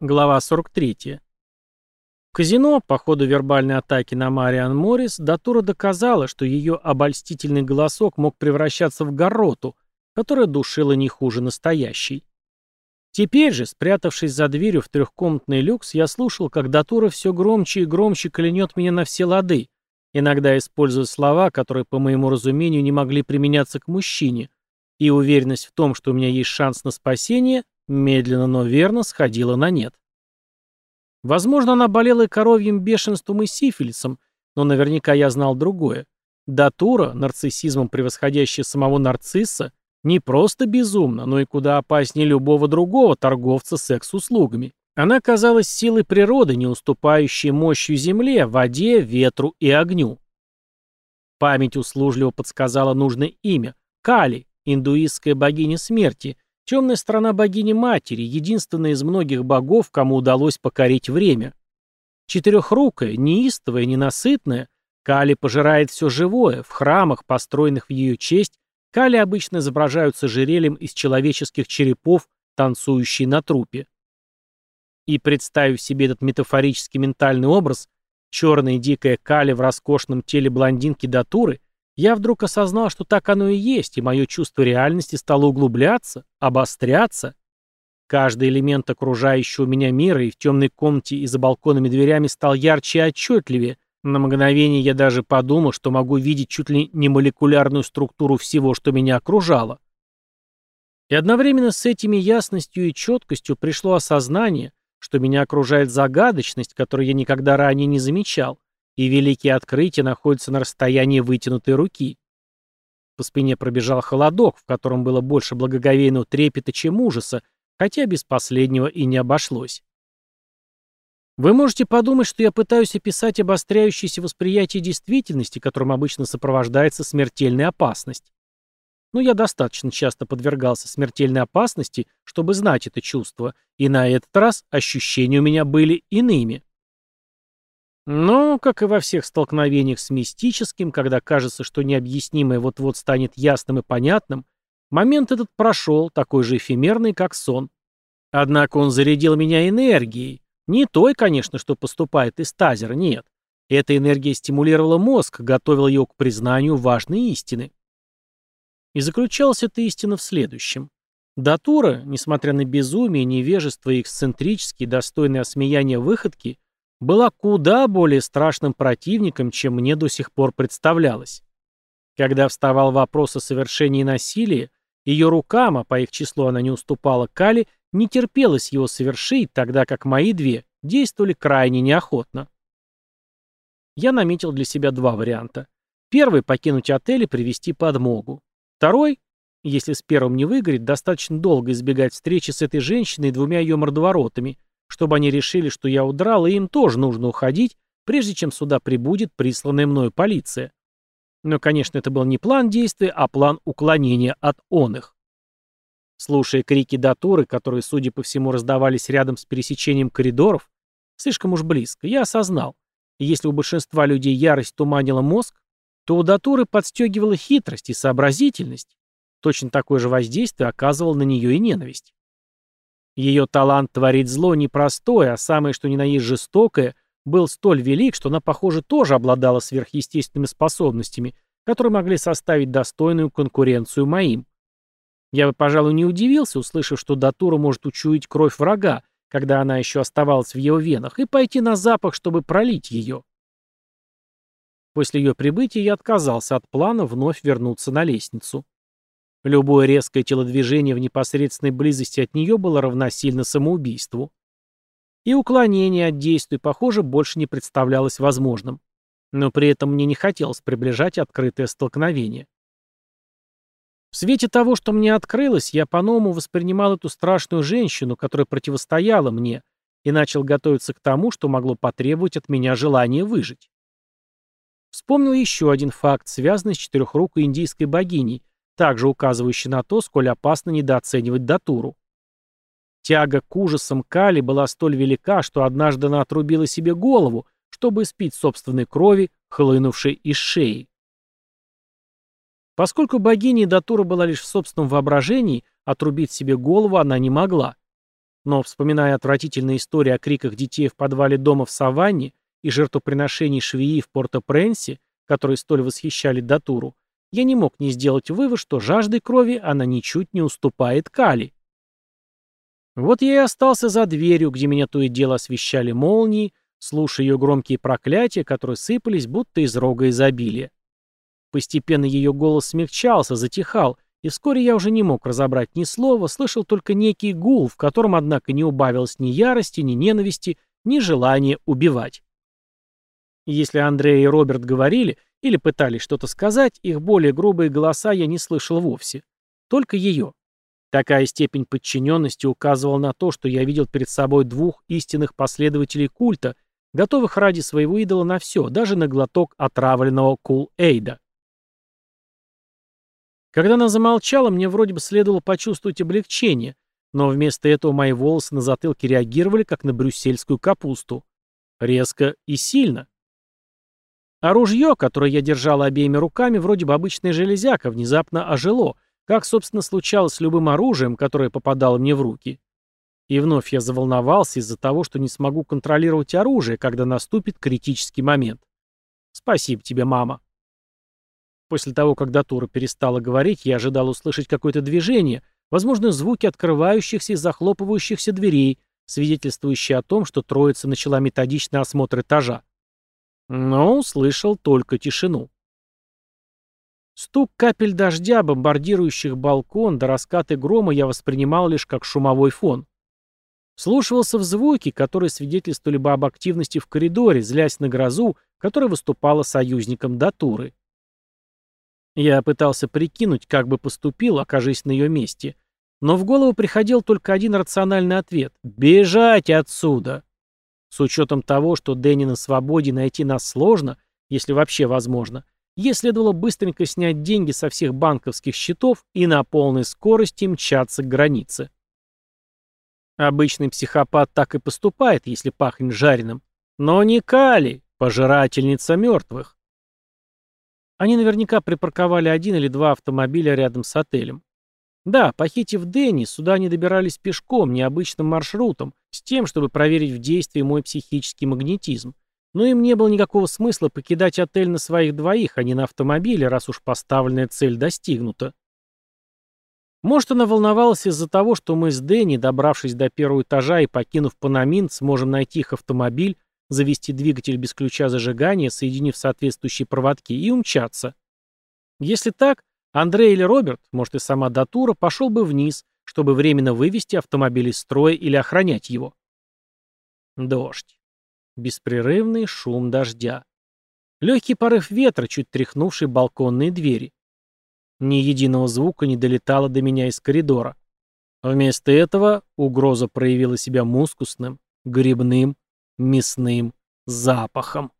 Глава 43. В казино, по ходу вербальной атаки на Мариан Моррис, Датура доказала, что ее обольстительный голосок мог превращаться в гороту, которая душила не хуже настоящей. Теперь же, спрятавшись за дверью в трехкомнатный люкс, я слушал, как Датура все громче и громче клянет меня на все лады, иногда используя слова, которые, по моему разумению, не могли применяться к мужчине, и уверенность в том, что у меня есть шанс на спасение, медленно, но верно сходила на нет. Возможно, она болела и коровьим бешенством, и сифилисом, но наверняка я знал другое. Датура, нарциссизмом превосходящая самого нарцисса, не просто безумна, но и куда опаснее любого другого торговца секс-услугами. Она казалась силой природы, не уступающей мощью земле, воде, ветру и огню. Память услужливо подсказала нужное имя – Кали, индуистская богиня смерти, Темная сторона богини-матери, единственная из многих богов, кому удалось покорить время. Четырехрукая, неистовая, ненасытная, Кали пожирает все живое, в храмах, построенных в ее честь, Кали обычно изображаются жерельем из человеческих черепов, танцующие на трупе. И представив себе этот метафорический ментальный образ, черная дикая Кали в роскошном теле блондинки Датуры, я вдруг осознал, что так оно и есть, и мое чувство реальности стало углубляться, обостряться. Каждый элемент окружающего меня мира и в темной комнате и за балконами дверями стал ярче и отчетливее. На мгновение я даже подумал, что могу видеть чуть ли не молекулярную структуру всего, что меня окружало. И одновременно с этими ясностью и четкостью пришло осознание, что меня окружает загадочность, которую я никогда ранее не замечал, и великие открытия находятся на расстоянии вытянутой руки. По спине пробежал холодок, в котором было больше благоговейного трепета, чем ужаса, хотя без последнего и не обошлось. Вы можете подумать, что я пытаюсь описать обостряющееся восприятие действительности, которым обычно сопровождается смертельная опасность. Но я достаточно часто подвергался смертельной опасности, чтобы знать это чувство, и на этот раз ощущения у меня были иными. Но, как и во всех столкновениях с мистическим, когда кажется, что необъяснимое вот-вот станет ясным и понятным, момент этот прошел, такой же эфемерный, как сон. Однако он зарядил меня энергией. Не той, конечно, что поступает из тазера, нет. Эта энергия стимулировала мозг, готовила его к признанию важной истины. И заключалась эта истина в следующем. Датура, несмотря на безумие, невежество и эксцентрические, достойные осмеяния выходки, была куда более страшным противником, чем мне до сих пор представлялось. Когда вставал вопрос о совершении насилия, ее рукам, а по их числу она не уступала Кали, не терпелось его совершить, тогда как мои две действовали крайне неохотно. Я наметил для себя два варианта. Первый — покинуть отель и привести подмогу. Второй — если с первым не выгорит, достаточно долго избегать встречи с этой женщиной и двумя ее мордоворотами, чтобы они решили, что я удрал, и им тоже нужно уходить, прежде чем сюда прибудет присланная мною полиция. Но, конечно, это был не план действия, а план уклонения от он их. Слушая крики датуры, которые, судя по всему, раздавались рядом с пересечением коридоров, слишком уж близко, я осознал, если у большинства людей ярость туманила мозг, то у датуры подстегивала хитрость и сообразительность. Точно такое же воздействие оказывал на нее и ненависть. Ее талант творить зло непростое, а самое что ни на есть жестокое, был столь велик, что она, похоже, тоже обладала сверхъестественными способностями, которые могли составить достойную конкуренцию моим. Я бы, пожалуй, не удивился, услышав, что Датура может учуять кровь врага, когда она еще оставалась в его венах, и пойти на запах, чтобы пролить ее. После ее прибытия я отказался от плана вновь вернуться на лестницу. Любое резкое телодвижение в непосредственной близости от нее было равносильно самоубийству. И уклонение от действий, похоже, больше не представлялось возможным. Но при этом мне не хотелось приближать открытое столкновение. В свете того, что мне открылось, я по-новому воспринимал эту страшную женщину, которая противостояла мне, и начал готовиться к тому, что могло потребовать от меня желания выжить. Вспомнил еще один факт, связанный с четырехрукой индийской богиней, также указывающий на то, сколь опасно недооценивать датуру. Тяга к ужасам Кали была столь велика, что однажды она отрубила себе голову, чтобы спить собственной крови, хлынувшей из шеи. Поскольку богиня Датура была лишь в собственном воображении, отрубить себе голову она не могла. Но, вспоминая отвратительные истории о криках детей в подвале дома в Саванне и жертвоприношений швеи в Порто-Пренсе, которые столь восхищали Датуру, я не мог не сделать вывод, что жаждой крови она ничуть не уступает Кали. Вот я и остался за дверью, где меня то и дело освещали молнии, слушая ее громкие проклятия, которые сыпались, будто из рога изобилия. Постепенно ее голос смягчался, затихал, и вскоре я уже не мог разобрать ни слова, слышал только некий гул, в котором, однако, не убавилось ни ярости, ни ненависти, ни желания убивать. Если Андрей и Роберт говорили или пытались что-то сказать, их более грубые голоса я не слышал вовсе. Только ее. Такая степень подчиненности указывала на то, что я видел перед собой двух истинных последователей культа, готовых ради своего идола на все, даже на глоток отравленного кул-эйда. Когда она замолчала, мне вроде бы следовало почувствовать облегчение, но вместо этого мои волосы на затылке реагировали, как на брюссельскую капусту. Резко и сильно. А ружье, которое я держал обеими руками, вроде бы обычная железяка, внезапно ожило, как, собственно, случалось с любым оружием, которое попадало мне в руки. И вновь я заволновался из-за того, что не смогу контролировать оружие, когда наступит критический момент. Спасибо тебе, мама. После того, как Датура перестала говорить, я ожидал услышать какое-то движение, возможно, звуки открывающихся и захлопывающихся дверей, свидетельствующие о том, что троица начала методичный осмотр этажа. Но услышал только тишину. Стук капель дождя, бомбардирующих балкон, до раскаты грома я воспринимал лишь как шумовой фон. Слушался в звуки, которые свидетельствовали бы об активности в коридоре, злясь на грозу, которая выступала союзником Датуры. Я пытался прикинуть, как бы поступил, окажись на ее месте. Но в голову приходил только один рациональный ответ — «Бежать отсюда!» С учетом того, что Дэнни на свободе найти нас сложно, если вообще возможно, ей следовало быстренько снять деньги со всех банковских счетов и на полной скорости мчаться к границе. Обычный психопат так и поступает, если пахнет жареным. Но не Кали, пожирательница мертвых. Они наверняка припарковали один или два автомобиля рядом с отелем. Да, похитив Дэнни, сюда они добирались пешком, необычным маршрутом, с тем, чтобы проверить в действии мой психический магнетизм. Но им не было никакого смысла покидать отель на своих двоих, а не на автомобиле, раз уж поставленная цель достигнута. Может, она волновалась из-за того, что мы с Дэнни, добравшись до первого этажа и покинув Панамин, сможем найти их автомобиль, завести двигатель без ключа зажигания, соединив соответствующие проводки, и умчаться. Если так, Андрей или Роберт, может и сама Датура, пошел бы вниз, чтобы временно вывести автомобиль из строя или охранять его. Дождь. Беспрерывный шум дождя. Легкий порыв ветра, чуть тряхнувший балконные двери. Ни единого звука не долетало до меня из коридора. Вместо этого угроза проявила себя мускусным, грибным, мясным запахом.